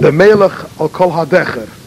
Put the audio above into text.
the melech al kol hadecher.